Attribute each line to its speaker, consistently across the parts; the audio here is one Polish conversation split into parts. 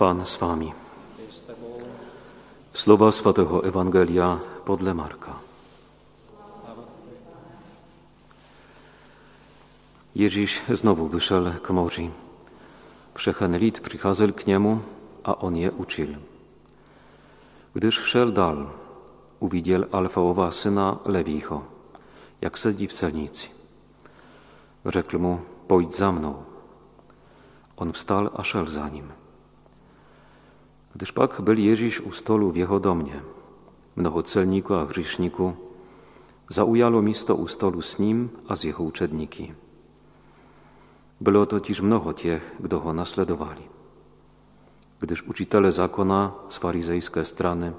Speaker 1: Pan z wami. Słowa Świętego Ewangelia podle Marka. Ježíš znowu wyszedł k moři. Všechen lid přicházel k němu a on je učil. Gdyż szedł dal, uwidział Alfaowa syna Lewicho, jak sedzi w celnicy. Rzekł mu, pójdź za mną. On wstał, a szedł za nim. Gdyż pak byl Ježíš u stolu, wjechał do mnie. Mnoho celniku a hříšniku zaujalo místo u stolu s ním a z jeho uczedniki. Było totiž mnoho těch, kdo ho nasledovali. Gdyż uczytele zakona z farizejskiej strony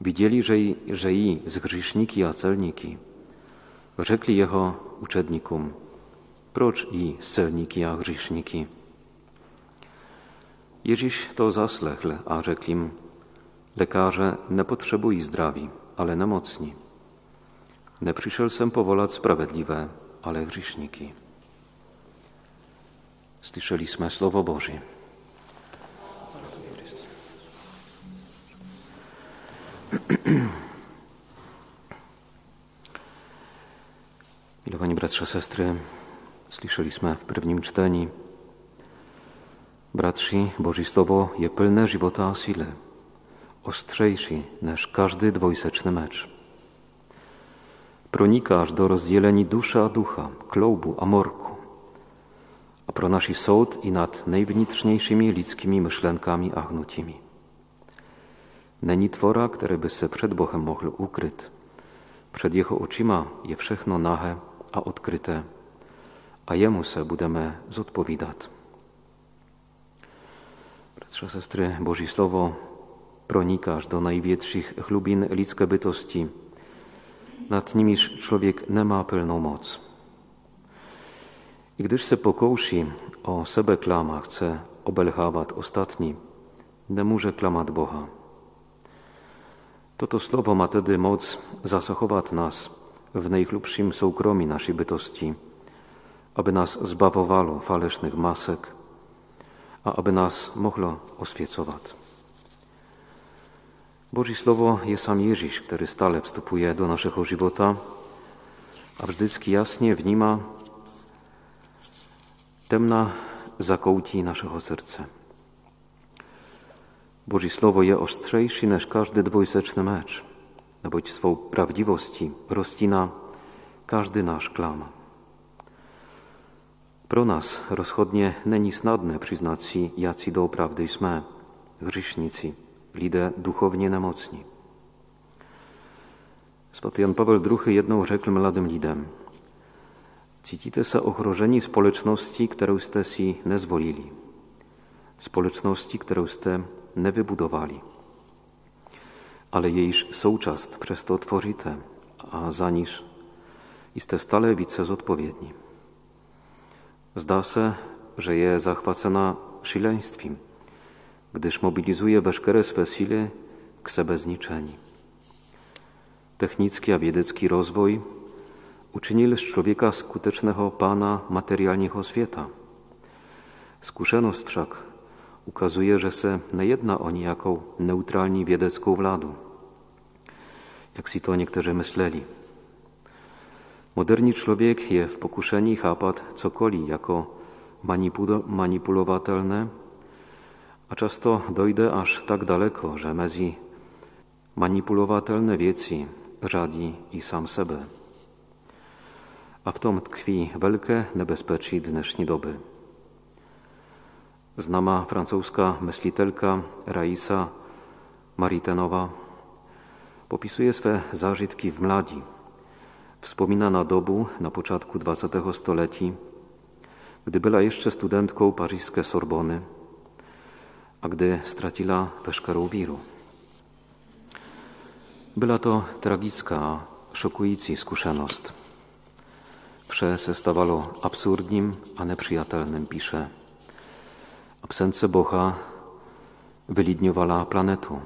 Speaker 1: widzieli, że, i, że i z grzeszniki a celniki rzekli jeho uczednikom, procz i z celniki a grzeszniki. Ježíš to zaslechl a řekl jim, lekarze nie potrzebují zdraví, ale nemocní. Nepřišel jsem povolat sprawiedliwe, ale grzeszniki. Słyszeliśmy Słowo Boże. Milowani bratrze, sestry, słyszeliśmy w pierwszym czytaniu. Bratrzy, Boże Słowo je pełne żywota a sile, ostrzejszy niż każdy dwojseczny mecz. Pronika aż do rozdzieleni dusza a ducha, klołbu a morku, a pronosi sąd i nad najwnitrzniejszymi ludzkimi myślenkami a hnutimi. Není tvora, które by se przed Bochem mogło ukryć. Przed Jeho oczyma je všechno nahe a odkryte, a Jemu se budeme zodpowiadać. Bratrze, sestry, Słowo pronikasz do największych chlubin ludzkiej bytości. Nad nimiż człowiek nie ma pełną moc. I gdyż se pokouší o sebe klama, chce obelhávat ostatni, nie może klamat Boha. Toto słowo ma tedy moc zasachować nas w najchlubszym soukromí naszej bytosti, aby nas zbawowało falesznych masek, a aby nas mogło oswiecować. Boże Słowo jest sam Ježíš, który stale wstępuje do naszego żywota, a wżdycky jasnie nim temna zakołci naszego serca. Boże Słowo je ostrzejszy niż każdy dwojseczny mecz, neboť swą prawdziwości rozcina każdy nasz klam. Pro nas rozchodnie není snadne przyznać si, jacy do prawdy jsme, grzesznicy, lidę duchownie nemocni. Swaty Jan Paweł II jedną rzekł mladym lidem – Cítíte se ohroženi společnosti, kterou jste si nezvolili. Společnosti, kterou jste nevybudovali. Ale jejíž součást přesto tvoříte a za níž jste stále více zodpovědní. Zdá se, że je zachwacona szaleństwem, gdyż mobilizuje veškeré swe sile k sebezniczeniu. Technicki a wiedecki rozwój uczynili z człowieka skutecznego pana materialnego świata. Skúsenosť wszak ukazuje, że se nejedna o nijaką neutralni wiedecką wladu, jak si to niektórzy myśleli. Moderni człowiek je w pokuszeni chápat cokoliv jako manipulowatelne, a często dojde aż tak daleko, że mezi manipulowatelne wieci řadí i sam sebe a w tom tkwi wielkie niebezpieczeństwo dnešní doby. Znama francuska myślitelka Raisa Maritenowa popisuje swe zażytki w mladzi. Wspomina na dobu na początku XX stuleci, gdy była jeszcze studentką paryskiej Sorbony, a gdy stracila weszkerą wiru. Była to tragicka, szokująca skuszeność. Vše se stávalo absurdním a nepřijatelným, píše. Absence Boha wylidňovala planetu.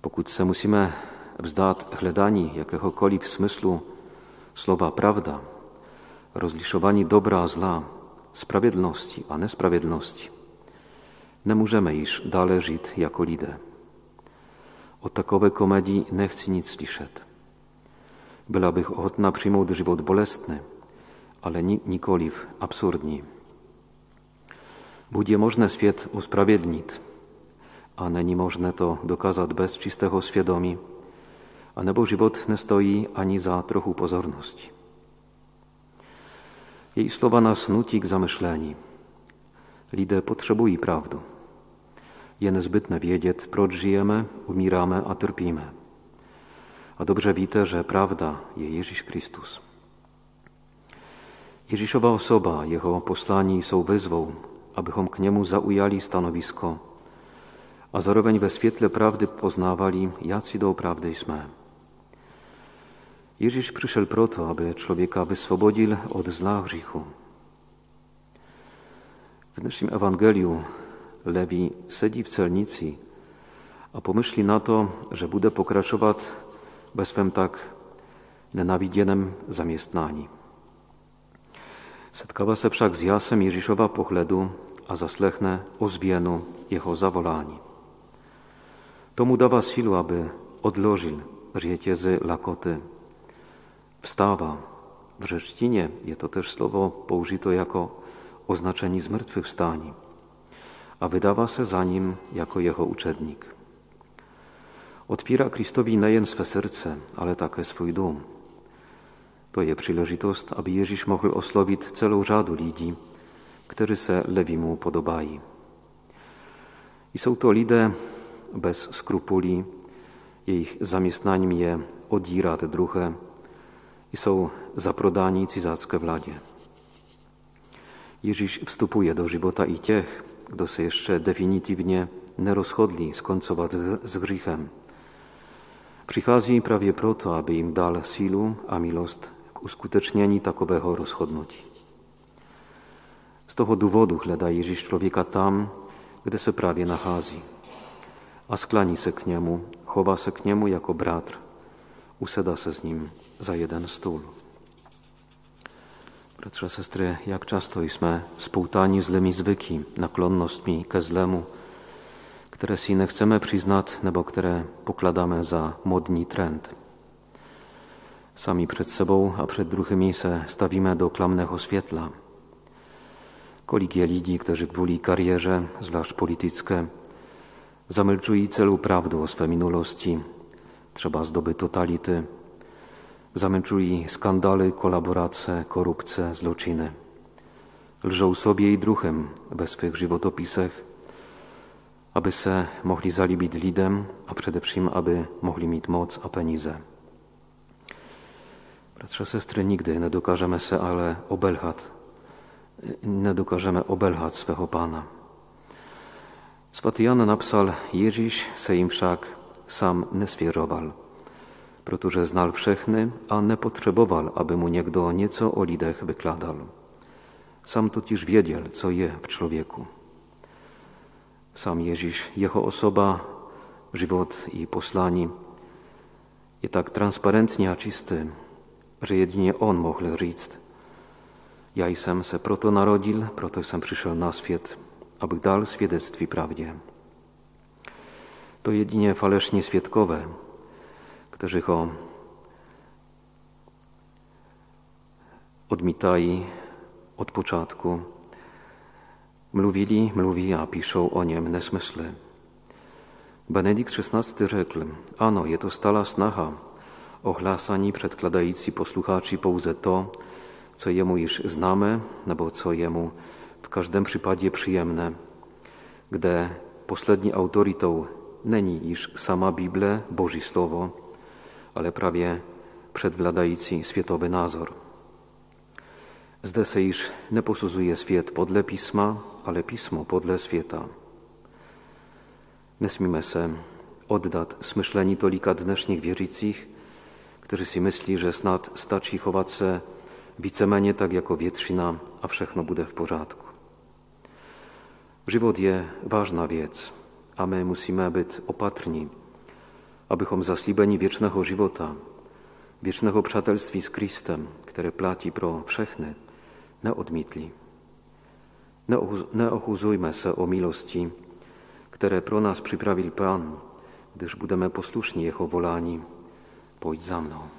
Speaker 1: Pokud se musíme vzdát hledání jakéhokoliv smyslu słowa prawda, rozlišování dobra a zla, sprawiedliwości a nesprawiedliwości, ne můžeme již dále žít jako lidé. O takové komedii nechci nic slyšet. Byla bych ochotna přijmout život bolestny, ale nikoliv absurdní. Buď je možné svět usprawiedliwić, a není možné to dokázat bez čistého svědomí, a nebo život nestojí ani za trochu pozornosti. Její slova nás nutí k zamyšlení. Lidé potřebují pravdu. Je nezbytné vědět, proč žijeme, umíráme a trpíme. A dobrze víte, że prawda je Ježíš Kristus. Ježíšova osoba, jeho poslání jsou wyzwą, abychom k niemu zaujali stanowisko, a zároveň ve světle prawdy poznawali, jacy doopravdy jsme. Ježíš przyszedł proto, aby człowieka wyswobodził od zla. W naszym Ewangeliu Lewi sedzi w celnicy, a pomyśli na to, że bude pokraczować we swym tak nenawidzienym zamiestnani. Setkała se z jasem Ježíšova pohledu a zaslechne ozwienu jeho zawolani. To mu dawa silu, aby odlożył życie z lakoty. Wstawa. W rzeczcinie jest to też słowo poużyto jako oznaczenie zmartwychwstani, a wydawa se za nim jako jego uczednik. Otwiera Kristowi nejen swe serce, ale také swój dom. To je příležitost, aby Ježíš mohl oslovit celou řádu lidí, kteří se Lewimu podobají. I są to lidé bez skrupuli, jejich zaměstnáním je odírat druhé i są zaprodani cizackie wladzie. Ježíš wstupuje do żywota i tych, kto się jeszcze definitywnie nie rozchodli skońcować z grzechem. Przychodzi prawie proto, aby im dal silu a milost k uskutecznieniu takowego rozchodnutí. Z toho důvodu hledá Ježíš člověka tam, kde se právě nachází. A sklání se k němu, chová se k němu jako bratr, useda se s ním za jeden stół. Bratrze, sestry, jak często jesteśmy społtani złymi zwyki, naklonnostmi ke zlemu, które si nie chcemy przyznać, nebo które pokładamy za modni trend. Sami przed sobą, a przed druhými se stawimy do klamnego świetla. Koligie lidí, którzy gwoli karierze, zwłaszcza polityczne, zamilczují celu prawdu o swej minulosti, trzeba zdoby totality, zamęczuli skandale, kolaboracje, korupcje, zloczyny. Lżą sobie i druhem we swych żywotopisach, aby se mogli zalibić lidem, a przede wszystkim, aby mogli mieć moc a penizę. Bratrze, sestry, nigdy nie dokażemy se ale obelhat, nie dokażemy obelhat swego Pana. Svatý Jan napsal, Ježíš se im však sam nie svěřoval protože znal všechny a nepotrzebował, aby mu niekto nieco o lidech wykladał. Sam totiž wiedział, co je w człowieku. Sam Ježíš, jeho osoba, żywot i poslani je tak transparentnie a czysty, że jedynie On mógł říct Ja jsem se proto narodil, proto jsem przyszedł na świat, aby dal świadectwi prawdzie. To jedynie falesznie świadkowe, którzy ho odmitají od początku. Mluvili, mluví a píšou o něm nesmysly. Benedikt XVI řekl, ano, je to stala snaha ohlásání předkladající posluchači pouze to, co jemu již známe, nebo co jemu w każdym przypadku przyjemne, gdy poslední autoritou není již sama Bible, Boží slovo, ale prawie przedwladající światowy nazor. Zde se iż nie posuzuje świat podle pisma, ale pismo podle świata. Nesmíme se oddat smyšlení tolika dnešních věřících, kteří si myslí, že snad stačí chovat se víceméně tak jako většina a všechno bude v pořádku. Život je ważna věc a my musíme být opatrní, abychom zaslíbení wiecznego żywota, wiecznego przatelstwa z Chrystusem, które plati pro wszechny, nie odmitli. Nie ochuzujmy se o milości, które pro nas przyprawił Pan, gdyż budeme posłuszni Jeho wolani. Pójdź za mną.